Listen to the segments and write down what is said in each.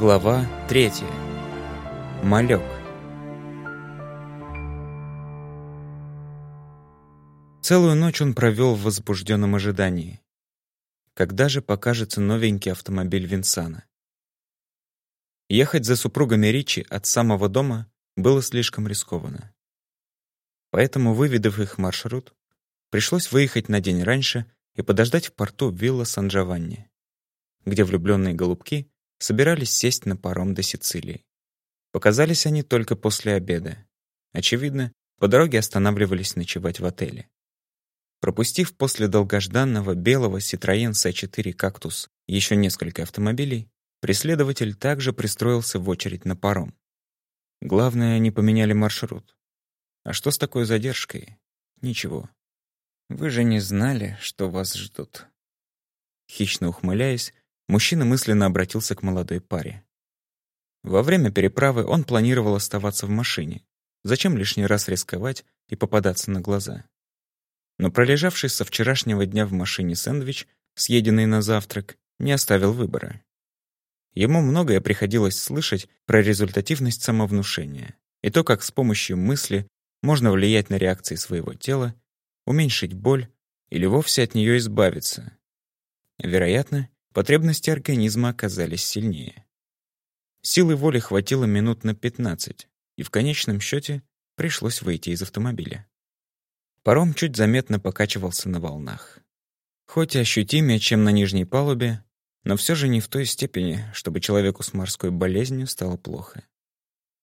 Глава 3. Малек. Целую ночь он провел в возбужденном ожидании. Когда же покажется новенький автомобиль Винсана? Ехать за супругами Ричи от самого дома было слишком рискованно. Поэтому, выведав их маршрут, пришлось выехать на день раньше и подождать в порту вилла Сан-Джованни, где влюбленные голубки собирались сесть на паром до Сицилии. Показались они только после обеда. Очевидно, по дороге останавливались ночевать в отеле. Пропустив после долгожданного белого Citroёn C4 «Кактус» еще несколько автомобилей, преследователь также пристроился в очередь на паром. Главное, они поменяли маршрут. А что с такой задержкой? Ничего. Вы же не знали, что вас ждут. Хищно ухмыляясь, мужчина мысленно обратился к молодой паре. Во время переправы он планировал оставаться в машине. Зачем лишний раз рисковать и попадаться на глаза? Но пролежавший со вчерашнего дня в машине сэндвич, съеденный на завтрак, не оставил выбора. Ему многое приходилось слышать про результативность самовнушения и то, как с помощью мысли можно влиять на реакции своего тела, уменьшить боль или вовсе от нее избавиться. Вероятно, Потребности организма оказались сильнее. Силы воли хватило минут на 15, и в конечном счете пришлось выйти из автомобиля. Паром чуть заметно покачивался на волнах. Хоть и ощутимее, чем на нижней палубе, но все же не в той степени, чтобы человеку с морской болезнью стало плохо.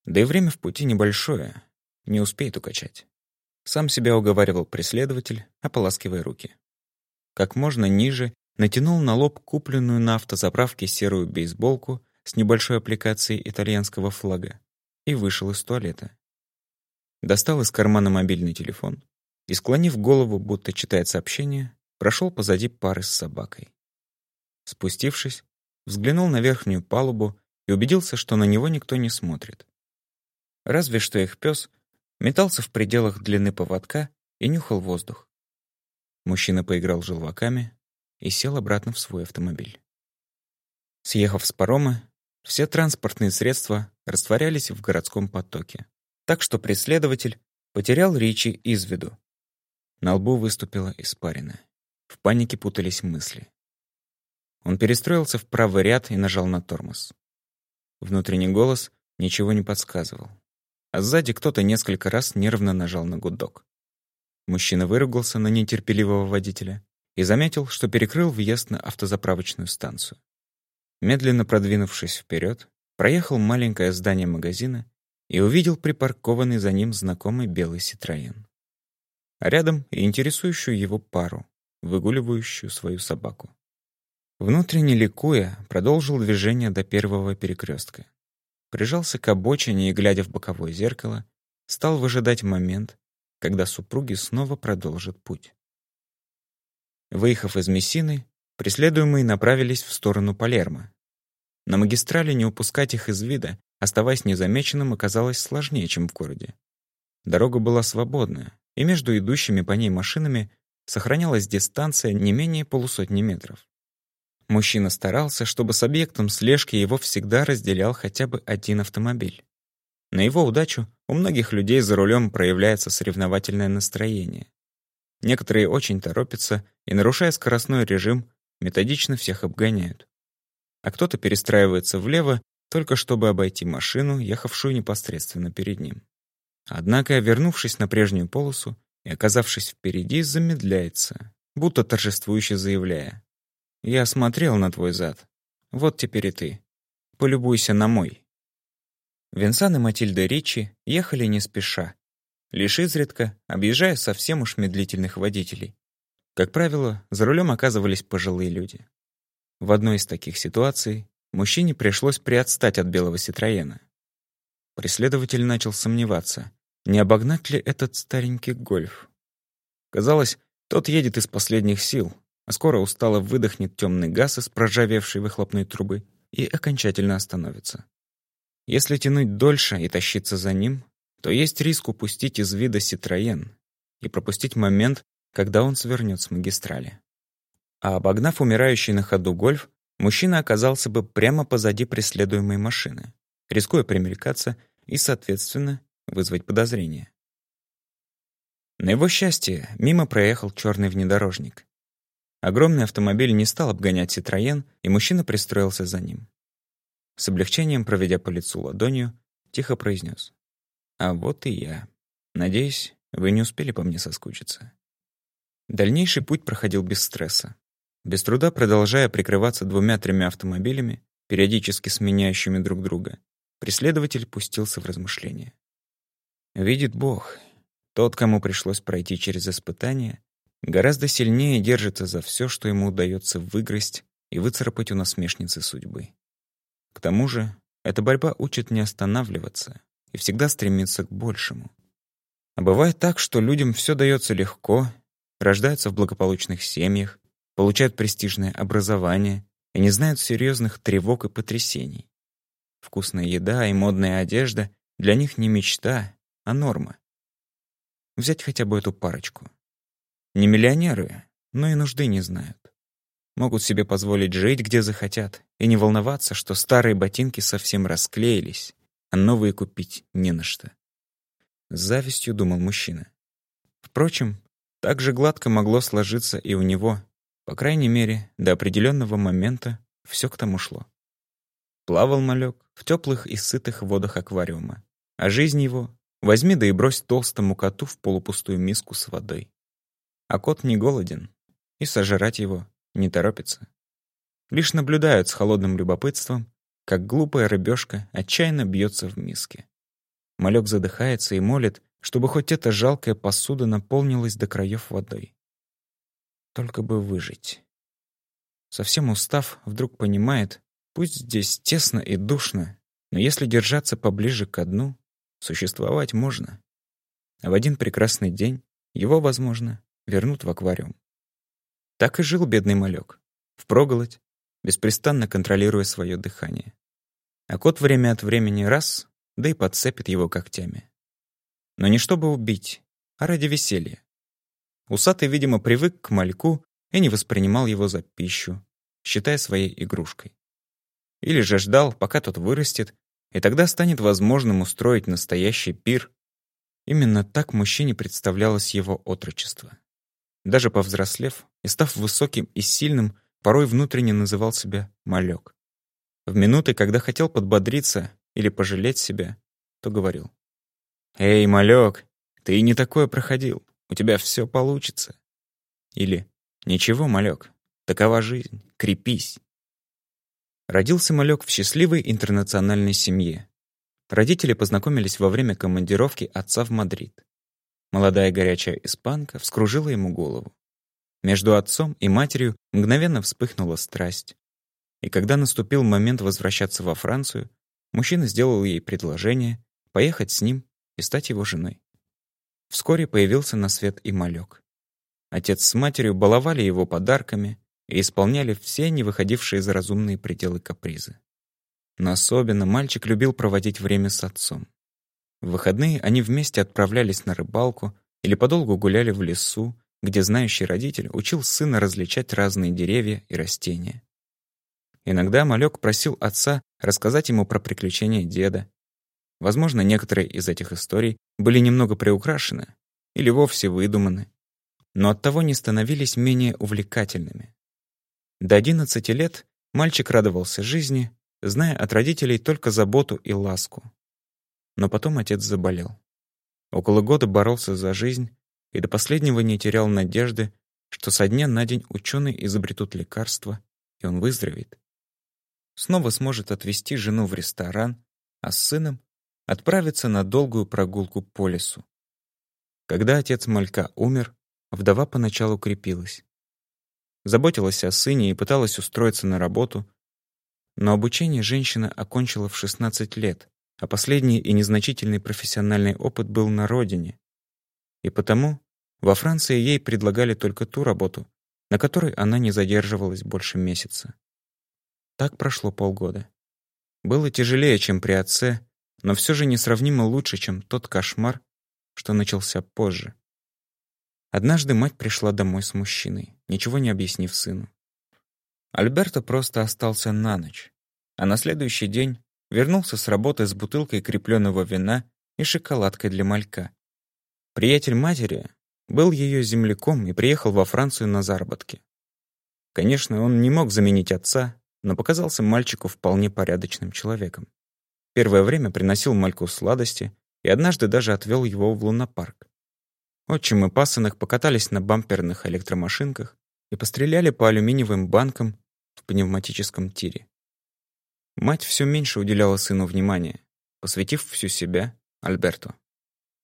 Да и время в пути небольшое, не успеет укачать. Сам себя уговаривал преследователь, ополаскивая руки. Как можно ниже натянул на лоб купленную на автозаправке серую бейсболку с небольшой аппликацией итальянского флага и вышел из туалета. Достал из кармана мобильный телефон и, склонив голову, будто читает сообщение, прошел позади пары с собакой. Спустившись, взглянул на верхнюю палубу и убедился, что на него никто не смотрит. Разве что их пес метался в пределах длины поводка и нюхал воздух. Мужчина поиграл желваками, и сел обратно в свой автомобиль. Съехав с парома, все транспортные средства растворялись в городском потоке, так что преследователь потерял Ричи из виду. На лбу выступила испарина. В панике путались мысли. Он перестроился в правый ряд и нажал на тормоз. Внутренний голос ничего не подсказывал. А сзади кто-то несколько раз нервно нажал на гудок. Мужчина выругался на нетерпеливого водителя и заметил, что перекрыл въезд на автозаправочную станцию. Медленно продвинувшись вперед, проехал маленькое здание магазина и увидел припаркованный за ним знакомый белый Ситроен. А рядом и интересующую его пару, выгуливающую свою собаку. Внутренне ликуя, продолжил движение до первого перекрестка. Прижался к обочине и, глядя в боковое зеркало, стал выжидать момент, когда супруги снова продолжат путь. Выехав из Мессины, преследуемые направились в сторону Палермо. На магистрали не упускать их из вида, оставаясь незамеченным, оказалось сложнее, чем в городе. Дорога была свободная, и между идущими по ней машинами сохранялась дистанция не менее полусотни метров. Мужчина старался, чтобы с объектом слежки его всегда разделял хотя бы один автомобиль. На его удачу у многих людей за рулем проявляется соревновательное настроение. Некоторые очень торопятся и, нарушая скоростной режим, методично всех обгоняют. А кто-то перестраивается влево, только чтобы обойти машину, ехавшую непосредственно перед ним. Однако, вернувшись на прежнюю полосу и оказавшись впереди, замедляется, будто торжествующе заявляя. «Я смотрел на твой зад. Вот теперь и ты. Полюбуйся на мой». Винсан и Матильда Ричи ехали не спеша, лишь изредка объезжая совсем уж медлительных водителей. Как правило, за рулем оказывались пожилые люди. В одной из таких ситуаций мужчине пришлось приотстать от белого Ситроена. Преследователь начал сомневаться, не обогнать ли этот старенький гольф. Казалось, тот едет из последних сил, а скоро устало выдохнет темный газ из проржавевшей выхлопной трубы и окончательно остановится. Если тянуть дольше и тащиться за ним, то есть риск упустить из вида Ситроен и пропустить момент, когда он свернет с магистрали. А обогнав умирающий на ходу гольф, мужчина оказался бы прямо позади преследуемой машины, рискуя примелькаться и, соответственно, вызвать подозрения. На его счастье мимо проехал черный внедорожник. Огромный автомобиль не стал обгонять Ситроен, и мужчина пристроился за ним. С облегчением, проведя по лицу ладонью, тихо произнес. «А вот и я. Надеюсь, вы не успели по мне соскучиться». Дальнейший путь проходил без стресса. Без труда продолжая прикрываться двумя-тремя автомобилями, периодически сменяющими друг друга, преследователь пустился в размышления. Видит Бог, тот, кому пришлось пройти через испытания, гораздо сильнее держится за все, что ему удается выгрызть и выцарапать у насмешницы судьбы. К тому же, эта борьба учит не останавливаться и всегда стремиться к большему. А бывает так, что людям все дается легко, рождаются в благополучных семьях, получают престижное образование и не знают серьезных тревог и потрясений. Вкусная еда и модная одежда для них не мечта, а норма. Взять хотя бы эту парочку. Не миллионеры, но и нужды не знают. Могут себе позволить жить, где захотят, и не волноваться, что старые ботинки совсем расклеились, а новые купить не на что. С завистью думал мужчина. Впрочем, так же гладко могло сложиться и у него. По крайней мере, до определенного момента все к тому шло. Плавал малек в теплых и сытых водах аквариума, а жизнь его возьми да и брось толстому коту в полупустую миску с водой. А кот не голоден, и сожрать его не торопится. Лишь наблюдают с холодным любопытством, как глупая рыбешка отчаянно бьется в миске. Малек задыхается и молит, чтобы хоть эта жалкая посуда наполнилась до краев водой. Только бы выжить. Совсем устав, вдруг понимает, пусть здесь тесно и душно, но если держаться поближе к дну, существовать можно. А в один прекрасный день его, возможно, вернут в аквариум. Так и жил бедный малек. Впроголодь, беспрестанно контролируя свое дыхание. А кот время от времени раз, да и подцепит его когтями. Но не чтобы убить, а ради веселья. Усатый, видимо, привык к мальку и не воспринимал его за пищу, считая своей игрушкой. Или же ждал, пока тот вырастет, и тогда станет возможным устроить настоящий пир. Именно так мужчине представлялось его отрочество. Даже повзрослев и став высоким и сильным, порой внутренне называл себя «малек». В минуты, когда хотел подбодриться или пожалеть себя, то говорил. «Эй, малек, ты не такое проходил, у тебя все получится». Или «Ничего, малек, такова жизнь, крепись». Родился малек в счастливой интернациональной семье. Родители познакомились во время командировки отца в Мадрид. Молодая горячая испанка вскружила ему голову. Между отцом и матерью мгновенно вспыхнула страсть. И когда наступил момент возвращаться во Францию, мужчина сделал ей предложение поехать с ним и стать его женой. Вскоре появился на свет и малек. Отец с матерью баловали его подарками и исполняли все не выходившие за разумные пределы капризы. Но особенно мальчик любил проводить время с отцом. В выходные они вместе отправлялись на рыбалку или подолгу гуляли в лесу, где знающий родитель учил сына различать разные деревья и растения. Иногда малек просил отца рассказать ему про приключения деда. Возможно, некоторые из этих историй были немного приукрашены или вовсе выдуманы, но оттого не становились менее увлекательными. До 11 лет мальчик радовался жизни, зная от родителей только заботу и ласку. Но потом отец заболел. Около года боролся за жизнь и до последнего не терял надежды, что со дня на день ученые изобретут лекарство, и он выздоровеет. Снова сможет отвезти жену в ресторан, а с сыном отправиться на долгую прогулку по лесу. Когда отец Малька умер, вдова поначалу крепилась. Заботилась о сыне и пыталась устроиться на работу, но обучение женщина окончила в 16 лет, а последний и незначительный профессиональный опыт был на родине. И потому во Франции ей предлагали только ту работу, на которой она не задерживалась больше месяца. Так прошло полгода. Было тяжелее, чем при отце, но все же несравнимо лучше, чем тот кошмар, что начался позже. Однажды мать пришла домой с мужчиной, ничего не объяснив сыну. Альберто просто остался на ночь, а на следующий день вернулся с работы с бутылкой крепленного вина и шоколадкой для малька. Приятель матери был ее земляком и приехал во Францию на заработки. Конечно, он не мог заменить отца, но показался мальчику вполне порядочным человеком. Первое время приносил мальку сладости и однажды даже отвел его в лунопарк. Отчим и пасынок покатались на бамперных электромашинках и постреляли по алюминиевым банкам в пневматическом тире. Мать все меньше уделяла сыну внимания, посвятив всю себя Альберту.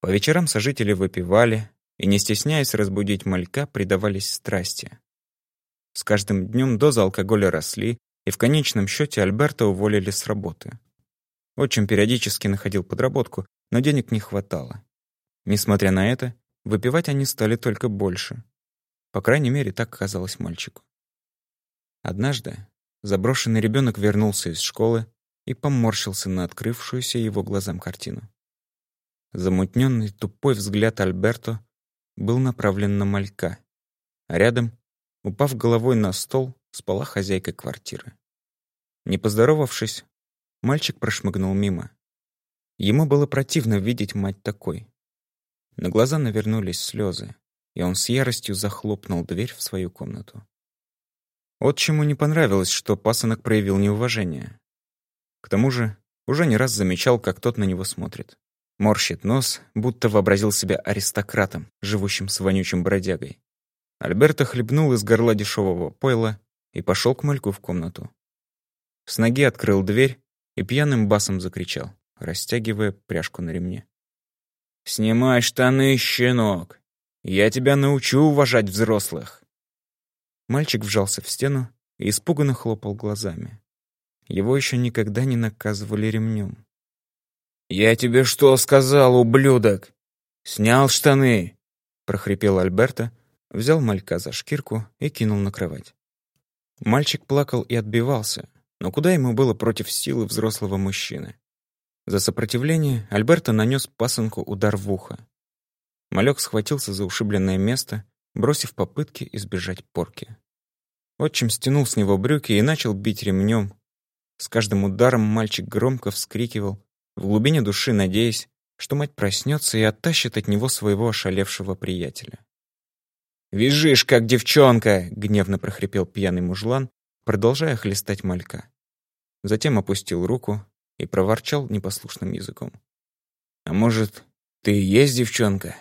По вечерам сожители выпивали и, не стесняясь разбудить малька, предавались страсти. С каждым днем дозы алкоголя росли, и в конечном счете Альберта уволили с работы. Отчим периодически находил подработку, но денег не хватало. Несмотря на это, выпивать они стали только больше. По крайней мере, так казалось мальчику. Однажды заброшенный ребенок вернулся из школы и поморщился на открывшуюся его глазам картину. Замутненный тупой взгляд Альберто был направлен на малька, а рядом, упав головой на стол, спала хозяйка квартиры. Не поздоровавшись, мальчик прошмыгнул мимо. Ему было противно видеть мать такой. На глаза навернулись слезы, и он с яростью захлопнул дверь в свою комнату. Отчиму не понравилось, что пасынок проявил неуважение. К тому же, уже не раз замечал, как тот на него смотрит. Морщит нос, будто вообразил себя аристократом, живущим с вонючим бродягой. Альберто хлебнул из горла дешевого пойла и пошел к мальку в комнату. С ноги открыл дверь и пьяным басом закричал, растягивая пряжку на ремне. «Снимай штаны, щенок! Я тебя научу уважать взрослых!» Мальчик вжался в стену и испуганно хлопал глазами. Его еще никогда не наказывали ремнем. «Я тебе что сказал, ублюдок? Снял штаны!» — прохрипел Альберто, взял малька за шкирку и кинул на кровать. Мальчик плакал и отбивался, но куда ему было против силы взрослого мужчины? За сопротивление Альберто нанес пасынку удар в ухо. Малек схватился за ушибленное место, бросив попытки избежать порки. Отчим стянул с него брюки и начал бить ремнем. С каждым ударом мальчик громко вскрикивал, в глубине души надеясь, что мать проснется и оттащит от него своего ошалевшего приятеля. «Вяжишь, как девчонка!» — гневно прохрипел пьяный мужлан, продолжая хлестать малька. Затем опустил руку и проворчал непослушным языком. «А может, ты и есть девчонка?»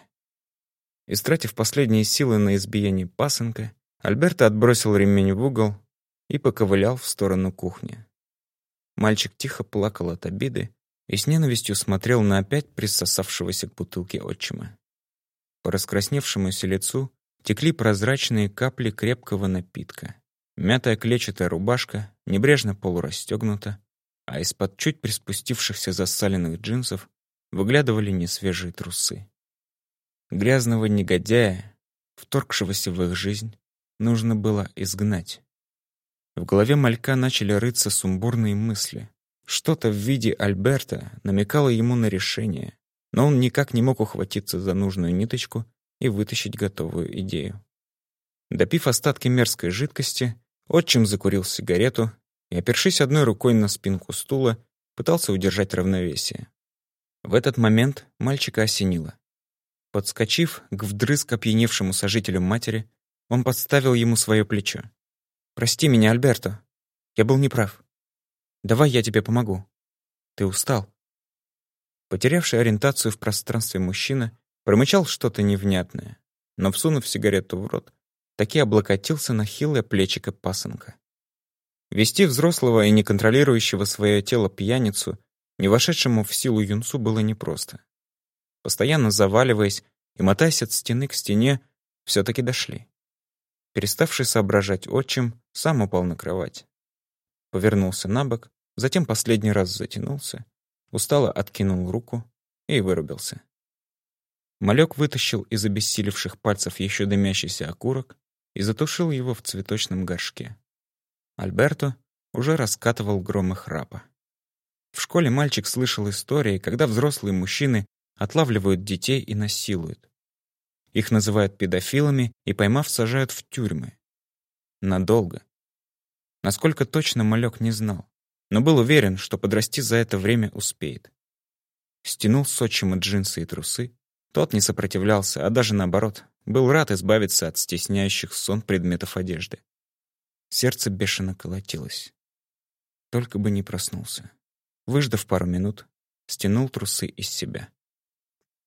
Истратив последние силы на избиение пасынка, Альберто отбросил ремень в угол и поковылял в сторону кухни. Мальчик тихо плакал от обиды и с ненавистью смотрел на опять присосавшегося к бутылке отчима. По раскрасневшемуся лицу текли прозрачные капли крепкого напитка. Мятая клетчатая рубашка небрежно полурастегнута, а из-под чуть приспустившихся засаленных джинсов выглядывали несвежие трусы. Грязного негодяя, вторгшегося в их жизнь, нужно было изгнать. В голове малька начали рыться сумбурные мысли. Что-то в виде Альберта намекало ему на решение, но он никак не мог ухватиться за нужную ниточку и вытащить готовую идею. Допив остатки мерзкой жидкости, отчим закурил сигарету и, опершись одной рукой на спинку стула, пытался удержать равновесие. В этот момент мальчика осенило. Подскочив к вдрызг опьяневшему сожителю матери, он подставил ему свое плечо. «Прости меня, Альберто. Я был неправ. Давай я тебе помогу. Ты устал». Потерявший ориентацию в пространстве мужчина промычал что-то невнятное, но, всунув сигарету в рот, таки облокотился на хилое плечико пасынка. Вести взрослого и неконтролирующего свое тело пьяницу, не вошедшему в силу юнцу, было непросто. Постоянно заваливаясь и мотаясь от стены к стене, все таки дошли. Переставший соображать отчим, сам упал на кровать повернулся на бок, затем последний раз затянулся, устало откинул руку и вырубился. Малек вытащил из обессилевших пальцев еще дымящийся окурок и затушил его в цветочном горшке. Альберто уже раскатывал громы храпа. В школе мальчик слышал истории, когда взрослые мужчины отлавливают детей и насилуют. Их называют педофилами и, поймав, сажают в тюрьмы. Надолго. Насколько точно малек не знал, но был уверен, что подрасти за это время успеет. Стянул с джинсы и трусы. Тот не сопротивлялся, а даже наоборот, был рад избавиться от стесняющих сон предметов одежды. Сердце бешено колотилось. Только бы не проснулся. Выждав пару минут, стянул трусы из себя.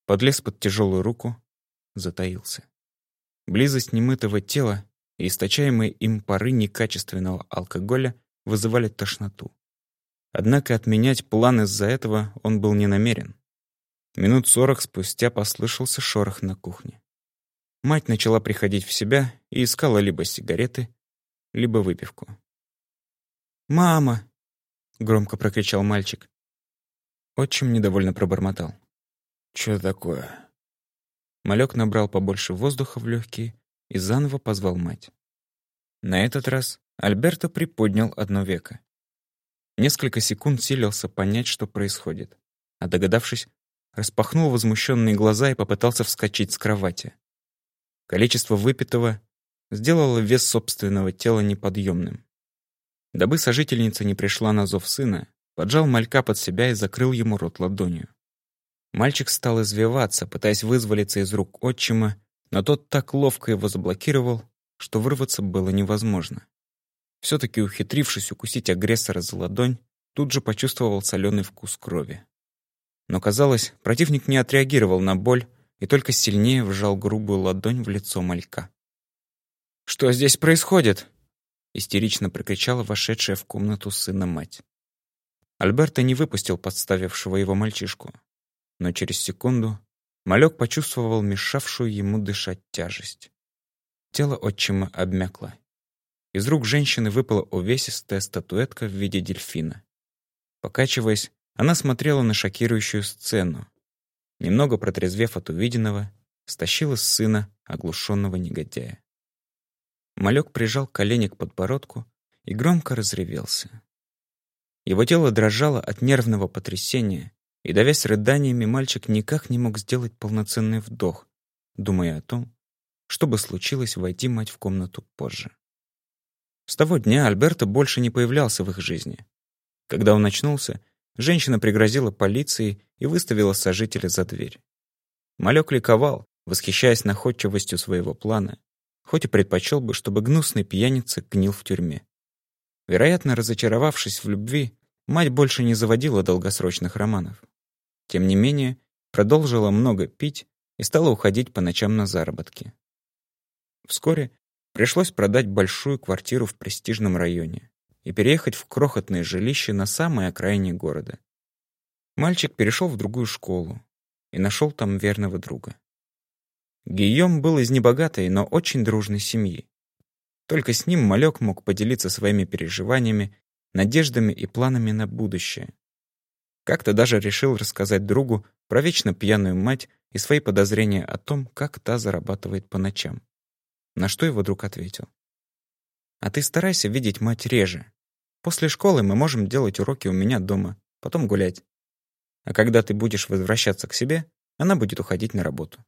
Подлез под тяжелую руку, затаился. Близость немытого тела и источаемые им пары некачественного алкоголя вызывали тошноту. Однако отменять план из-за этого он был не намерен. Минут сорок спустя послышался шорох на кухне. Мать начала приходить в себя и искала либо сигареты, либо выпивку. «Мама!» — громко прокричал мальчик. Отчим недовольно пробормотал. «Чё такое?» Малек набрал побольше воздуха в легкие и заново позвал мать. На этот раз Альберто приподнял одно веко. Несколько секунд силился понять, что происходит, а догадавшись, распахнул возмущенные глаза и попытался вскочить с кровати. Количество выпитого сделало вес собственного тела неподъемным. Дабы сожительница не пришла на зов сына, поджал малька под себя и закрыл ему рот ладонью. Мальчик стал извиваться, пытаясь вызволиться из рук отчима, но тот так ловко его заблокировал, что вырваться было невозможно. Все-таки ухитрившись укусить агрессора за ладонь, тут же почувствовал соленый вкус крови. Но, казалось, противник не отреагировал на боль, и только сильнее вжал грубую ладонь в лицо малька. «Что здесь происходит?» — истерично прокричала вошедшая в комнату сына мать. Альберто не выпустил подставившего его мальчишку, но через секунду малек почувствовал мешавшую ему дышать тяжесть. Тело отчима обмякло. Из рук женщины выпала увесистая статуэтка в виде дельфина. Покачиваясь, она смотрела на шокирующую сцену, немного протрезвев от увиденного, стащила с сына оглушенного негодяя. Малек прижал колени к подбородку и громко разревелся. Его тело дрожало от нервного потрясения, и, давясь рыданиями, мальчик никак не мог сделать полноценный вдох, думая о том, что бы случилось, войти мать в комнату позже. С того дня Альберто больше не появлялся в их жизни. Когда он очнулся, Женщина пригрозила полиции и выставила сожителя за дверь. Малек ликовал, восхищаясь находчивостью своего плана, хоть и предпочел бы, чтобы гнусный пьяница гнил в тюрьме. Вероятно, разочаровавшись в любви, мать больше не заводила долгосрочных романов. Тем не менее, продолжила много пить и стала уходить по ночам на заработки. Вскоре пришлось продать большую квартиру в престижном районе и переехать в крохотное жилище на самой окраине города. Мальчик перешел в другую школу и нашел там верного друга. Гийом был из небогатой, но очень дружной семьи. Только с ним малек мог поделиться своими переживаниями, надеждами и планами на будущее. Как-то даже решил рассказать другу про вечно пьяную мать и свои подозрения о том, как та зарабатывает по ночам. На что его друг ответил. «А ты старайся видеть мать реже. После школы мы можем делать уроки у меня дома, потом гулять. А когда ты будешь возвращаться к себе, она будет уходить на работу.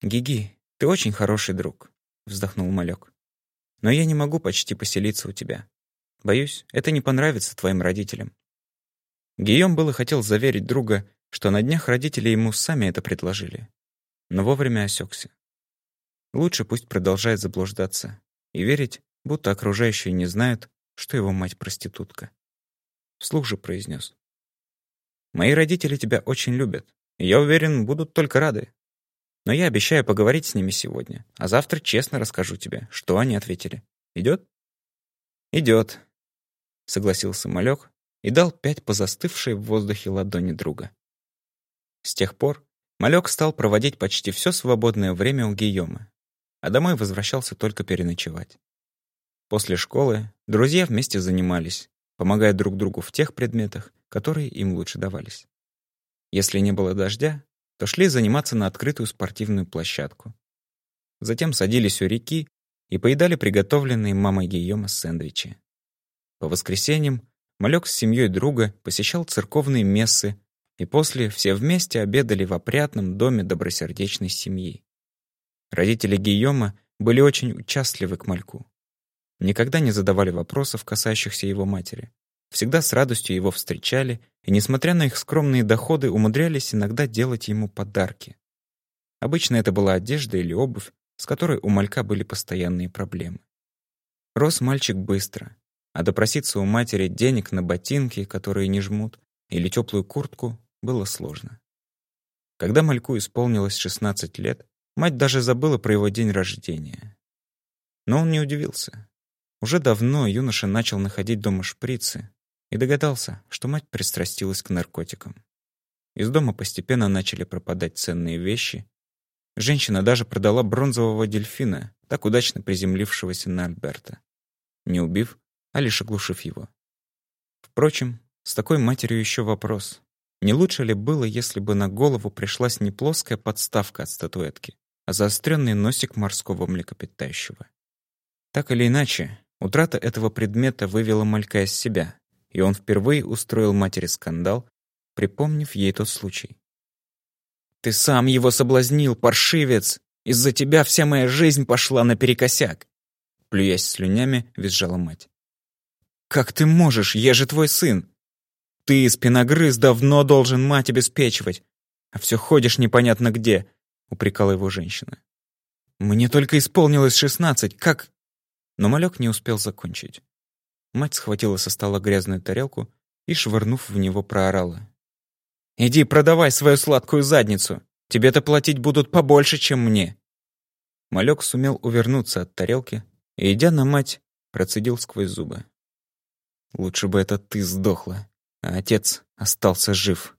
«Гиги, ты очень хороший друг», — вздохнул малек. «Но я не могу почти поселиться у тебя. Боюсь, это не понравится твоим родителям». Гийом было хотел заверить друга, что на днях родители ему сами это предложили, но вовремя осекся. Лучше пусть продолжает заблуждаться и верить, будто окружающие не знают, что его мать проститутка. Вслух же произнес. «Мои родители тебя очень любят, и я уверен, будут только рады. Но я обещаю поговорить с ними сегодня, а завтра честно расскажу тебе, что они ответили. Идет?» «Идет», — согласился малек и дал пять по застывшей в воздухе ладони друга. С тех пор малек стал проводить почти все свободное время у Гийома, а домой возвращался только переночевать. После школы друзья вместе занимались, помогая друг другу в тех предметах, которые им лучше давались. Если не было дождя, то шли заниматься на открытую спортивную площадку. Затем садились у реки и поедали приготовленные мамой Гийома сэндвичи. По воскресеньям Малек с семьей друга посещал церковные мессы, и после все вместе обедали в опрятном доме добросердечной семьи. Родители Гийома были очень участливы к Мальку. Никогда не задавали вопросов, касающихся его матери. Всегда с радостью его встречали и, несмотря на их скромные доходы, умудрялись иногда делать ему подарки. Обычно это была одежда или обувь, с которой у малька были постоянные проблемы. Рос мальчик быстро, а допроситься у матери денег на ботинки, которые не жмут, или теплую куртку было сложно. Когда мальку исполнилось 16 лет, мать даже забыла про его день рождения. Но он не удивился. Уже давно юноша начал находить дома шприцы и догадался, что мать пристрастилась к наркотикам. Из дома постепенно начали пропадать ценные вещи. Женщина даже продала бронзового дельфина, так удачно приземлившегося на Альберта. Не убив, а лишь оглушив его. Впрочем, с такой матерью еще вопрос. Не лучше ли было, если бы на голову пришлась не плоская подставка от статуэтки, а заостренный носик морского млекопитающего? Так или иначе, утрата этого предмета вывела малька из себя, и он впервые устроил матери скандал, припомнив ей тот случай. «Ты сам его соблазнил, паршивец! Из-за тебя вся моя жизнь пошла наперекосяк!» Плюясь слюнями, визжала мать. «Как ты можешь? Я же твой сын! Ты, спиногрыз, давно должен мать обеспечивать, а все ходишь непонятно где», — упрекала его женщина. «Мне только исполнилось шестнадцать, как...» Но малек не успел закончить. Мать схватила со стола грязную тарелку и, швырнув в него, проорала. «Иди продавай свою сладкую задницу! Тебе-то платить будут побольше, чем мне!» Малек сумел увернуться от тарелки и, идя на мать, процедил сквозь зубы. Лучше бы это ты сдохла, а отец остался жив.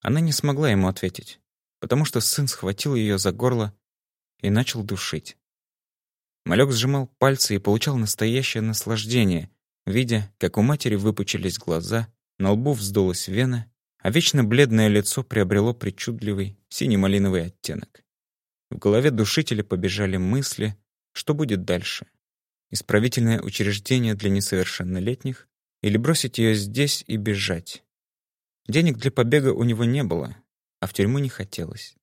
Она не смогла ему ответить, потому что сын схватил ее за горло и начал душить. Малек сжимал пальцы и получал настоящее наслаждение, видя, как у матери выпучились глаза, на лбу вздулась вена, а вечно бледное лицо приобрело причудливый сине-малиновый оттенок. В голове душителя побежали мысли, что будет дальше исправительное учреждение для несовершеннолетних или бросить ее здесь и бежать. Денег для побега у него не было, а в тюрьму не хотелось.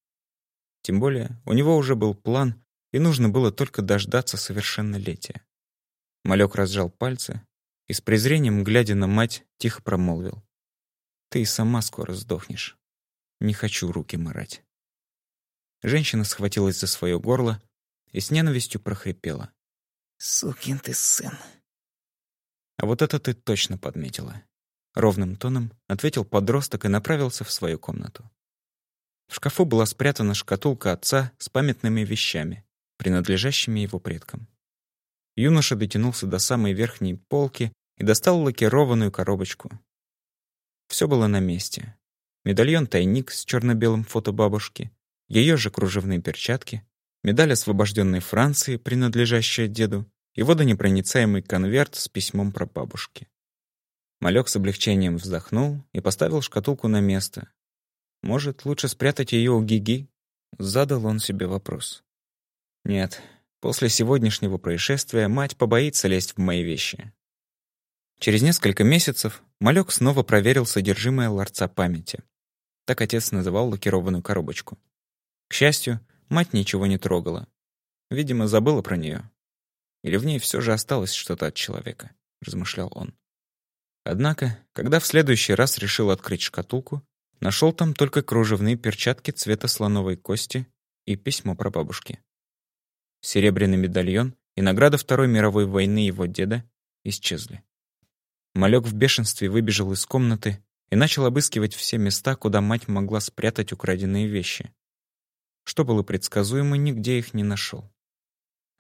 Тем более у него уже был план, и нужно было только дождаться совершеннолетия. Малек разжал пальцы и с презрением, глядя на мать, тихо промолвил. «Ты и сама скоро сдохнешь. Не хочу руки морать». Женщина схватилась за свое горло и с ненавистью прохрипела. Сукин ты сын. А вот это ты точно подметила. Ровным тоном ответил подросток и направился в свою комнату. В шкафу была спрятана шкатулка отца с памятными вещами, принадлежащими его предкам. Юноша дотянулся до самой верхней полки и достал лакированную коробочку. Все было на месте. Медальон-тайник с черно-белым фото бабушки, ее же кружевные перчатки, медаль освобожденной Франции, принадлежащая деду, и водонепроницаемый конверт с письмом про бабушки. Малек с облегчением вздохнул и поставил шкатулку на место. Может, лучше спрятать ее у Гиги? Задал он себе вопрос. Нет, после сегодняшнего происшествия мать побоится лезть в мои вещи. Через несколько месяцев Малек снова проверил содержимое ларца памяти. Так отец называл лакированную коробочку. К счастью, мать ничего не трогала. Видимо, забыла про нее. Или в ней все же осталось что-то от человека, размышлял он. Однако, когда в следующий раз решил открыть шкатулку, нашел там только кружевные перчатки цвета слоновой кости и письмо про бабушки. Серебряный медальон и награда Второй мировой войны его деда исчезли. Малек в бешенстве выбежал из комнаты и начал обыскивать все места, куда мать могла спрятать украденные вещи. Что было предсказуемо, нигде их не нашел.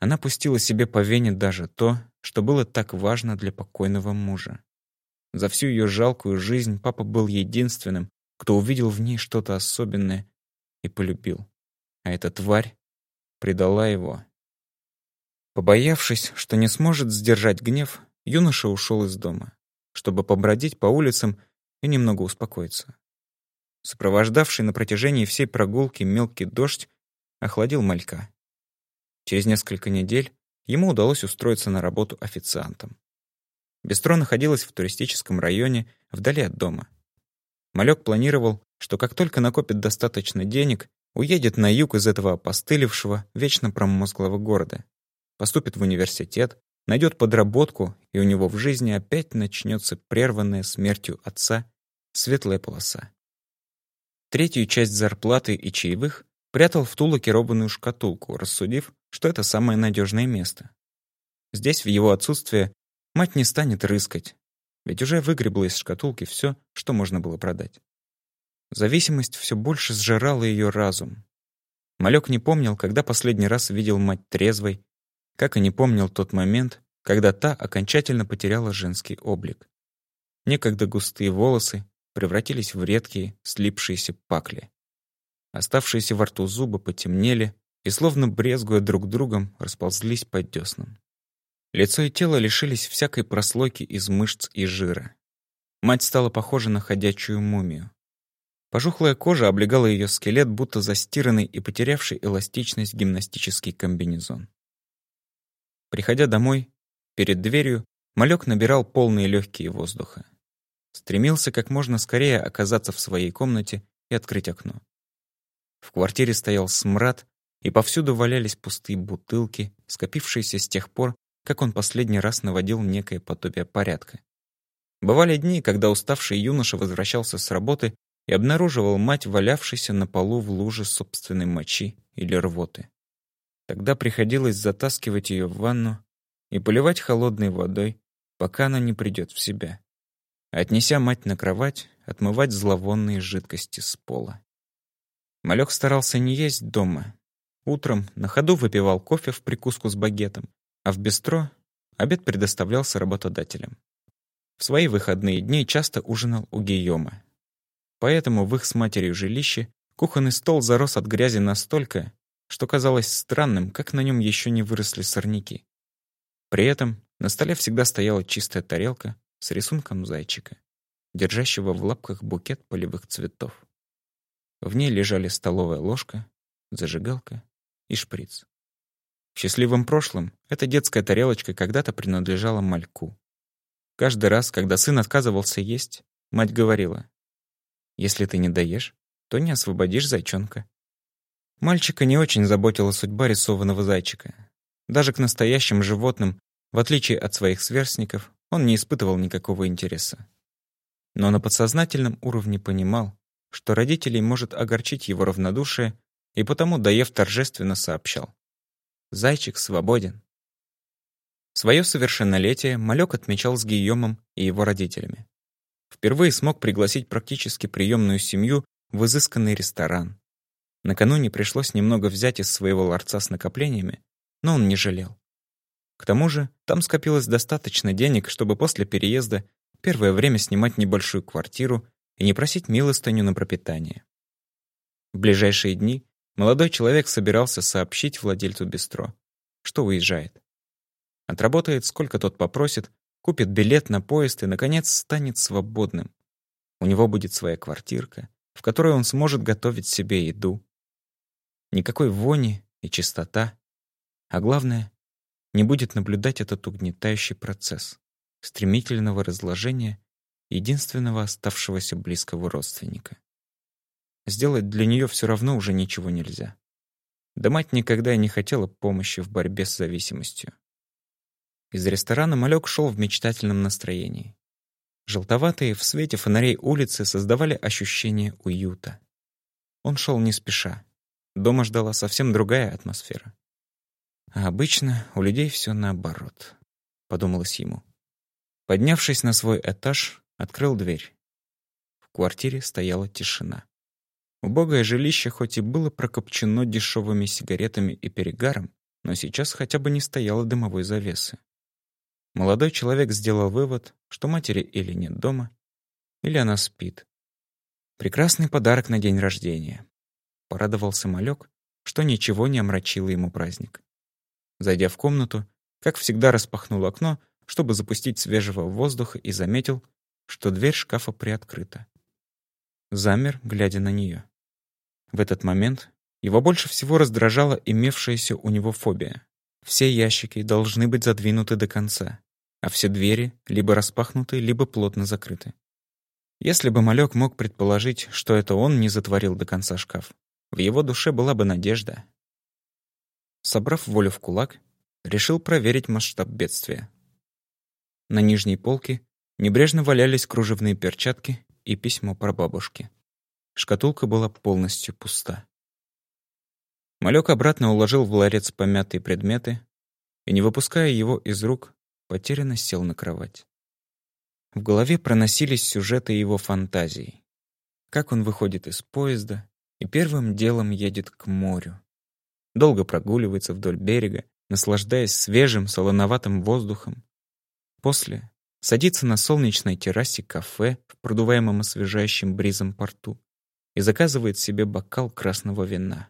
Она пустила себе по вене даже то, что было так важно для покойного мужа. За всю ее жалкую жизнь папа был единственным, кто увидел в ней что-то особенное и полюбил. А эта тварь предала его. Побоявшись, что не сможет сдержать гнев, юноша ушел из дома, чтобы побродить по улицам и немного успокоиться. Сопровождавший на протяжении всей прогулки мелкий дождь охладил малька. Через несколько недель ему удалось устроиться на работу официантом. Бистро находилось в туристическом районе, вдали от дома. Малек планировал, что как только накопит достаточно денег, уедет на юг из этого опостылевшего, вечно промозглого города. Поступит в университет, найдет подработку, и у него в жизни опять начнется прерванная смертью отца светлая полоса. Третью часть зарплаты и чаевых прятал в ту лакированную шкатулку, рассудив, что это самое надежное место. Здесь, в его отсутствие, мать не станет рыскать, ведь уже выгребла из шкатулки все, что можно было продать. Зависимость все больше сжирала ее разум. Малек не помнил, когда последний раз видел мать трезвой, как и не помнил тот момент, когда та окончательно потеряла женский облик. Некогда густые волосы превратились в редкие, слипшиеся пакли. Оставшиеся во рту зубы потемнели и, словно брезгуя друг другом, расползлись по деснам. Лицо и тело лишились всякой прослойки из мышц и жира. Мать стала похожа на ходячую мумию. Пожухлая кожа облегала ее скелет, будто застиранный и потерявший эластичность гимнастический комбинезон. Приходя домой, перед дверью, малек набирал полные легкие воздуха. Стремился как можно скорее оказаться в своей комнате и открыть окно. В квартире стоял смрад, и повсюду валялись пустые бутылки, скопившиеся с тех пор, как он последний раз наводил некое подобие порядка. Бывали дни, когда уставший юноша возвращался с работы и обнаруживал мать, валявшейся на полу в луже собственной мочи или рвоты. Тогда приходилось затаскивать ее в ванну и поливать холодной водой, пока она не придет в себя. Отнеся мать на кровать, отмывать зловонные жидкости с пола. Малек старался не есть дома. Утром на ходу выпивал кофе в прикуску с багетом, а в бистро обед предоставлялся работодателям. В свои выходные дни часто ужинал у Гийома. Поэтому в их с матерью жилище кухонный стол зарос от грязи настолько, что казалось странным, как на нем еще не выросли сорняки. При этом на столе всегда стояла чистая тарелка с рисунком зайчика, держащего в лапках букет полевых цветов. В ней лежали столовая ложка, зажигалка и шприц. В счастливом прошлом эта детская тарелочка когда-то принадлежала мальку. Каждый раз, когда сын отказывался есть, мать говорила, «Если ты не доешь, то не освободишь зайчонка». Мальчика не очень заботила судьба рисованного зайчика. Даже к настоящим животным, в отличие от своих сверстников, он не испытывал никакого интереса. Но на подсознательном уровне понимал, что родителей может огорчить его равнодушие, и потому, доев торжественно сообщал. Зайчик свободен. Свое совершеннолетие Малек отмечал с Гийомом и его родителями. Впервые смог пригласить практически приемную семью в изысканный ресторан. Накануне пришлось немного взять из своего ларца с накоплениями, но он не жалел. К тому же там скопилось достаточно денег, чтобы после переезда первое время снимать небольшую квартиру и не просить милостыню на пропитание. В ближайшие дни Молодой человек собирался сообщить владельцу бистро, что уезжает. Отработает, сколько тот попросит, купит билет на поезд и, наконец, станет свободным. У него будет своя квартирка, в которой он сможет готовить себе еду. Никакой вони и чистота. А главное, не будет наблюдать этот угнетающий процесс стремительного разложения единственного оставшегося близкого родственника. Сделать для нее все равно уже ничего нельзя. Да мать никогда и не хотела помощи в борьбе с зависимостью. Из ресторана малек шел в мечтательном настроении. Желтоватые в свете фонарей улицы создавали ощущение уюта. Он шел не спеша. Дома ждала совсем другая атмосфера. А обычно у людей все наоборот, подумалось ему. Поднявшись на свой этаж, открыл дверь. В квартире стояла тишина. Убогое жилище хоть и было прокопчено дешевыми сигаретами и перегаром, но сейчас хотя бы не стояло дымовой завесы. Молодой человек сделал вывод, что матери или нет дома, или она спит. Прекрасный подарок на день рождения. Порадовался малек, что ничего не омрачило ему праздник. Зайдя в комнату, как всегда распахнул окно, чтобы запустить свежего воздуха и заметил, что дверь шкафа приоткрыта. Замер, глядя на нее. В этот момент его больше всего раздражала имевшаяся у него фобия. Все ящики должны быть задвинуты до конца, а все двери либо распахнуты, либо плотно закрыты. Если бы малек мог предположить, что это он не затворил до конца шкаф, в его душе была бы надежда. Собрав волю в кулак, решил проверить масштаб бедствия. На нижней полке небрежно валялись кружевные перчатки и письмо про бабушки. Шкатулка была полностью пуста. Малек обратно уложил в ларец помятые предметы и, не выпуская его из рук, потерянно сел на кровать. В голове проносились сюжеты его фантазий. Как он выходит из поезда и первым делом едет к морю. Долго прогуливается вдоль берега, наслаждаясь свежим солоноватым воздухом. После садится на солнечной террасе кафе в продуваемом освежающим бризом порту и заказывает себе бокал красного вина.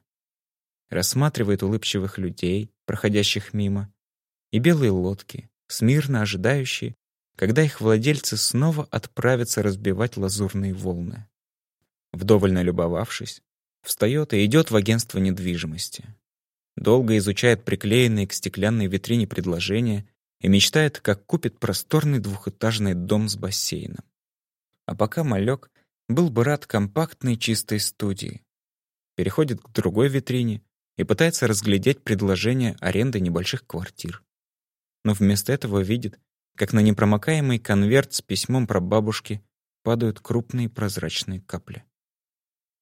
Рассматривает улыбчивых людей, проходящих мимо, и белые лодки, смирно ожидающие, когда их владельцы снова отправятся разбивать лазурные волны. Вдоволь налюбовавшись, встает и идет в агентство недвижимости. Долго изучает приклеенные к стеклянной витрине предложения и мечтает, как купит просторный двухэтажный дом с бассейном. А пока малек был бы рад компактной чистой студии. Переходит к другой витрине и пытается разглядеть предложение аренды небольших квартир но вместо этого видит, как на непромокаемый конверт с письмом про бабушки падают крупные прозрачные капли.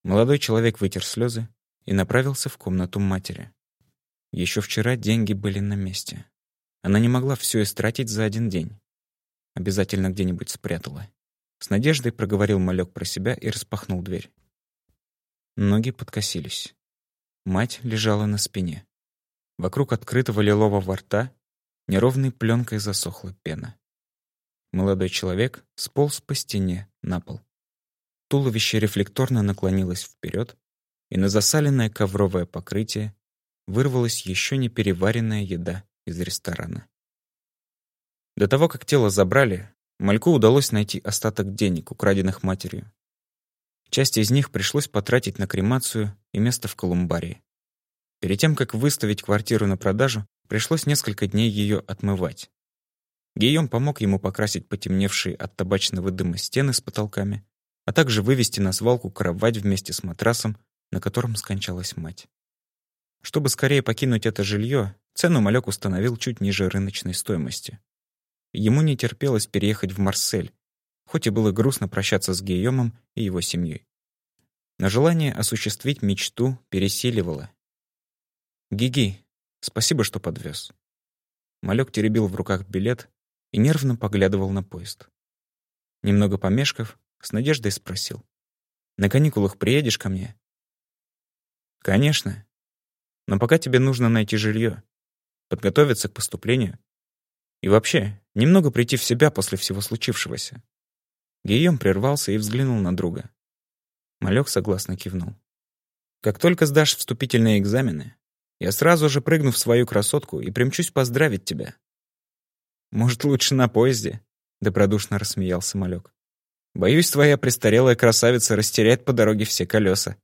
Молодой человек вытер слезы и направился в комнату матери. Еще вчера деньги были на месте. Она не могла все истратить за один день. Обязательно где-нибудь спрятала. С надеждой проговорил малек про себя и распахнул дверь. Ноги подкосились. Мать лежала на спине. Вокруг открытого лилового рта Неровной пленкой засохла пена. Молодой человек сполз по стене на пол. Туловище рефлекторно наклонилось вперед, и на засаленное ковровое покрытие вырвалась еще не переваренная еда из ресторана. До того, как тело забрали, Мальку удалось найти остаток денег, украденных матерью. Часть из них пришлось потратить на кремацию и место в колумбарии. Перед тем, как выставить квартиру на продажу, Пришлось несколько дней ее отмывать. Гийом помог ему покрасить потемневшие от табачного дыма стены с потолками, а также вывести на свалку кровать вместе с матрасом, на котором скончалась мать. Чтобы скорее покинуть это жилье, цену малек установил чуть ниже рыночной стоимости. Ему не терпелось переехать в Марсель, хоть и было грустно прощаться с Гийомом и его семьей. Но желание осуществить мечту пересиливало. «Гиги, Спасибо, что подвез. Малек теребил в руках билет и нервно поглядывал на поезд. Немного помешков, с надеждой спросил. «На каникулах приедешь ко мне?» «Конечно. Но пока тебе нужно найти жилье, подготовиться к поступлению и вообще немного прийти в себя после всего случившегося». Гийом прервался и взглянул на друга. Малек согласно кивнул. «Как только сдашь вступительные экзамены, я сразу же прыгну в свою красотку и примчусь поздравить тебя. Может, лучше на поезде? Добродушно рассмеялся малек. Боюсь, твоя престарелая красавица растеряет по дороге все колеса.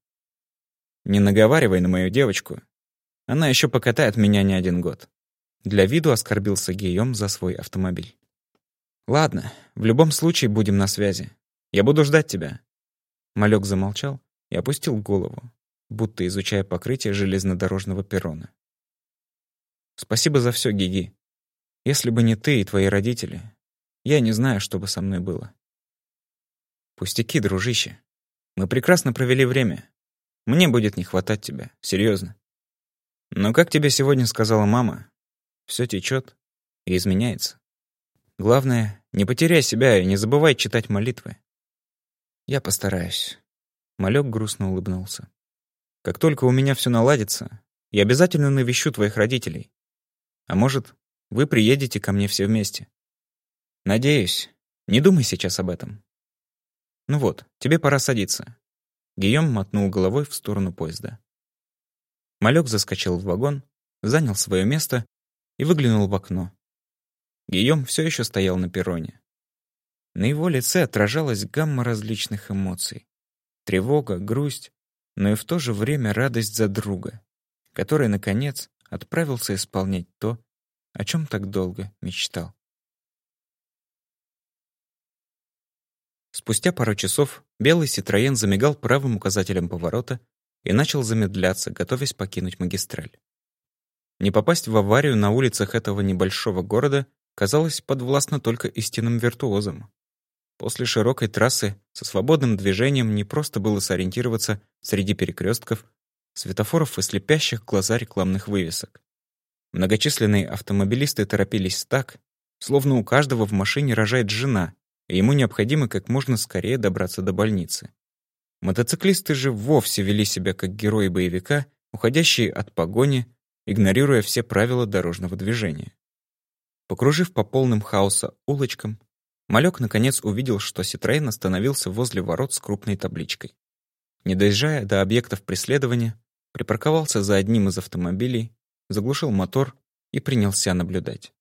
Не наговаривай на мою девочку. Она еще покатает меня не один год. Для виду оскорбился Гийом за свой автомобиль. Ладно, в любом случае будем на связи. Я буду ждать тебя. Малек замолчал и опустил голову, будто изучая покрытие железнодорожного перрона. «Спасибо за все, Гиги. Если бы не ты и твои родители, я не знаю, что бы со мной было». «Пустяки, дружище. Мы прекрасно провели время. Мне будет не хватать тебя, серьезно. Но, как тебе сегодня сказала мама, все течет и изменяется. Главное, не потеряй себя и не забывай читать молитвы. Я постараюсь. Малек грустно улыбнулся. Как только у меня все наладится, я обязательно навещу твоих родителей. А может, вы приедете ко мне все вместе. Надеюсь. Не думай сейчас об этом. Ну вот, тебе пора садиться. Гийом мотнул головой в сторону поезда. Малек заскочил в вагон, занял свое место и выглянул в окно. Гийом все еще стоял на перроне. На его лице отражалась гамма различных эмоций. Тревога, грусть, но и в то же время радость за друга, который, наконец, отправился исполнять то, о чем так долго мечтал. Спустя пару часов белый Ситроен замигал правым указателем поворота и начал замедляться, готовясь покинуть магистраль. Не попасть в аварию на улицах этого небольшого города казалось подвластно только истинным виртуозам. После широкой трассы со свободным движением не просто было сориентироваться среди перекрестков, светофоров и слепящих глаза рекламных вывесок. Многочисленные автомобилисты торопились так, словно у каждого в машине рожает жена, и ему необходимо как можно скорее добраться до больницы. Мотоциклисты же вовсе вели себя как герои боевика, уходящие от погони, игнорируя все правила дорожного движения. Покружив по полным хаоса улочкам, Малек наконец увидел, что Ситроен остановился возле ворот с крупной табличкой. Не доезжая до объектов преследования, припарковался за одним из автомобилей, заглушил мотор и принялся наблюдать.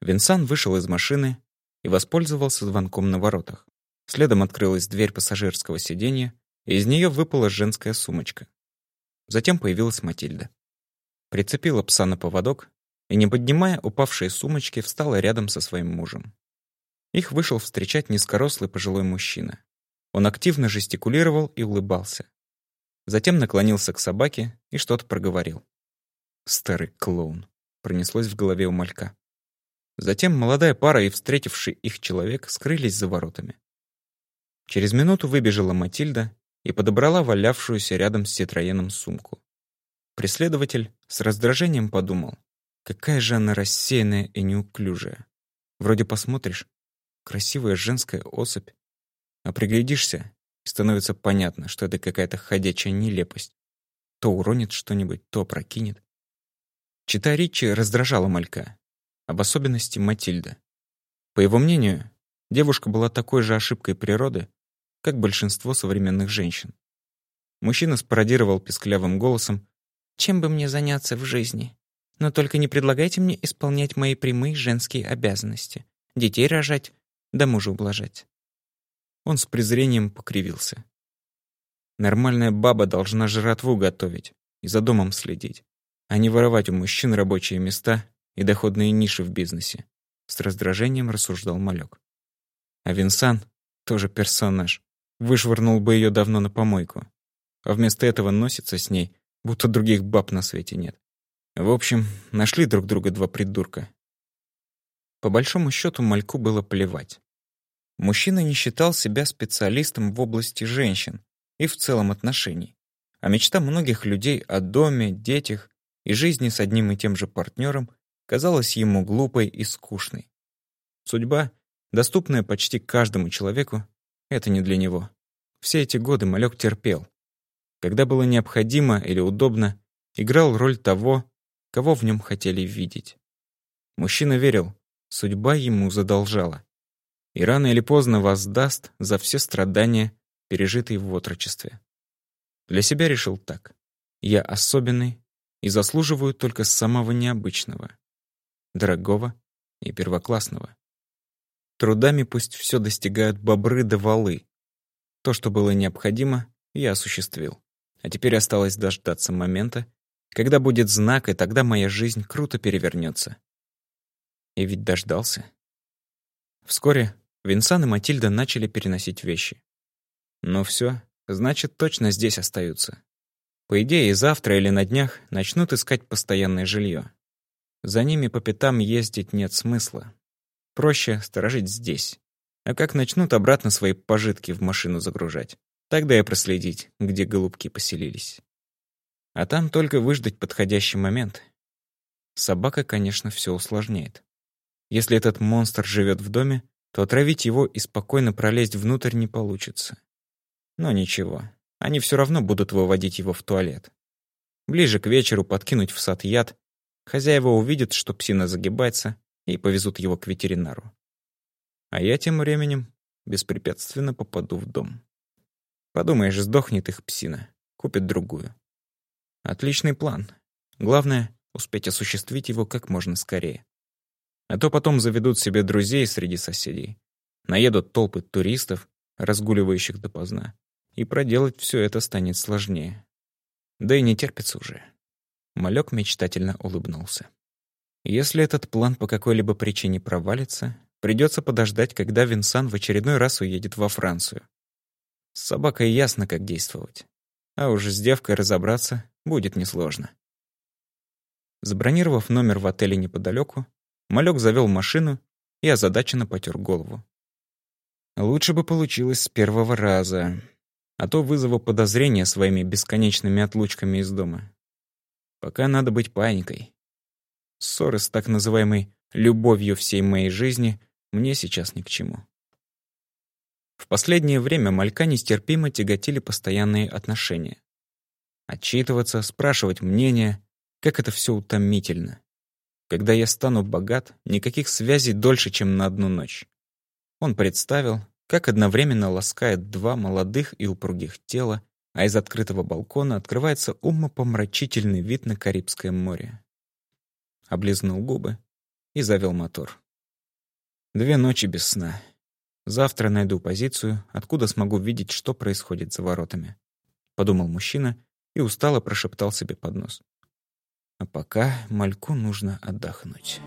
Винсан вышел из машины и воспользовался звонком на воротах. Следом открылась дверь пассажирского сиденья, и из нее выпала женская сумочка. Затем появилась Матильда. Прицепила пса на поводок и, не поднимая упавшие сумочки, встала рядом со своим мужем. Их вышел встречать низкорослый пожилой мужчина. Он активно жестикулировал и улыбался. Затем наклонился к собаке и что-то проговорил. «Старый клоун», — пронеслось в голове у малька. Затем молодая пара и встретивший их человек скрылись за воротами. Через минуту выбежала Матильда и подобрала валявшуюся рядом с Ситроеном сумку. Преследователь с раздражением подумал, какая же она рассеянная и неуклюжая. Вроде посмотришь, красивая женская особь. А приглядишься, и становится понятно, что это какая-то ходячая нелепость. То уронит что-нибудь, то прокинет. Чита Ричи раздражала малька, об особенности Матильда. По его мнению, девушка была такой же ошибкой природы, как большинство современных женщин. Мужчина спародировал песклявым голосом «Чем бы мне заняться в жизни? Но только не предлагайте мне исполнять мои прямые женские обязанности. Детей рожать, да мужа ублажать. Он с презрением покривился. Нормальная баба должна жратву готовить и за домом следить, а не воровать у мужчин рабочие места и доходные ниши в бизнесе. С раздражением рассуждал малек. А Винсан, тоже персонаж, вышвырнул бы ее давно на помойку. А вместо этого носится с ней, будто других баб на свете нет. В общем, нашли друг друга два придурка, по большому счету Мальку было плевать. Мужчина не считал себя специалистом в области женщин и в целом отношений. А мечта многих людей о доме, детях и жизни с одним и тем же партнером казалась ему глупой и скучной. Судьба, доступная почти каждому человеку, это не для него. Все эти годы малек терпел. Когда было необходимо или удобно, играл роль того, кого в нем хотели видеть. Мужчина верил, судьба ему задолжала. И рано или поздно воздаст за все страдания, пережитые в отрочестве. Для себя решил так. Я особенный и заслуживаю только самого необычного, дорогого и первоклассного. Трудами пусть все достигают бобры да валы. То, что было необходимо, я осуществил. А теперь осталось дождаться момента, когда будет знак, и тогда моя жизнь круто перевернется. И ведь дождался. Вскоре Винсан и Матильда начали переносить вещи. Ну все, значит, точно здесь остаются. По идее, завтра или на днях начнут искать постоянное жилье. За ними по пятам ездить нет смысла. Проще сторожить здесь. А как начнут обратно свои пожитки в машину загружать, тогда и проследить, где голубки поселились. А там только выждать подходящий момент. Собака, конечно, все усложняет. Если этот монстр живет в доме, то отравить его и спокойно пролезть внутрь не получится. Но ничего, они все равно будут выводить его в туалет. Ближе к вечеру подкинуть в сад яд, хозяева увидят, что псина загибается, и повезут его к ветеринару. А я тем временем беспрепятственно попаду в дом. Подумаешь, сдохнет их псина, купит другую. Отличный план. Главное — успеть осуществить его как можно скорее. А то потом заведут себе друзей среди соседей. Наедут толпы туристов, разгуливающих допоздна. И проделать все это станет сложнее. Да и не терпится уже. Малек мечтательно улыбнулся. Если этот план по какой-либо причине провалится, придется подождать, когда Винсан в очередной раз уедет во Францию. С собакой ясно, как действовать. А уже с девкой разобраться будет несложно. Забронировав номер в отеле неподалеку, малек завел машину и озадаченно потер голову. Лучше бы получилось с первого раза, а то вызову подозрения своими бесконечными отлучками из дома. Пока надо быть паникой. Ссоры с так называемой «любовью всей моей жизни» мне сейчас ни к чему. В последнее время малька нестерпимо тяготили постоянные отношения. Отчитываться, спрашивать мнение, как это все утомительно. Когда я стану богат, никаких связей дольше, чем на одну ночь. Он представил, как одновременно ласкает два молодых и упругих тела, а из открытого балкона открывается умопомрачительный вид на Карибское море. Облизнул губы и завел мотор. Две ночи без сна. Завтра найду позицию, откуда смогу видеть, что происходит за воротами. Подумал мужчина и устало прошептал себе под нос. А пока мальку нужно отдохнуть.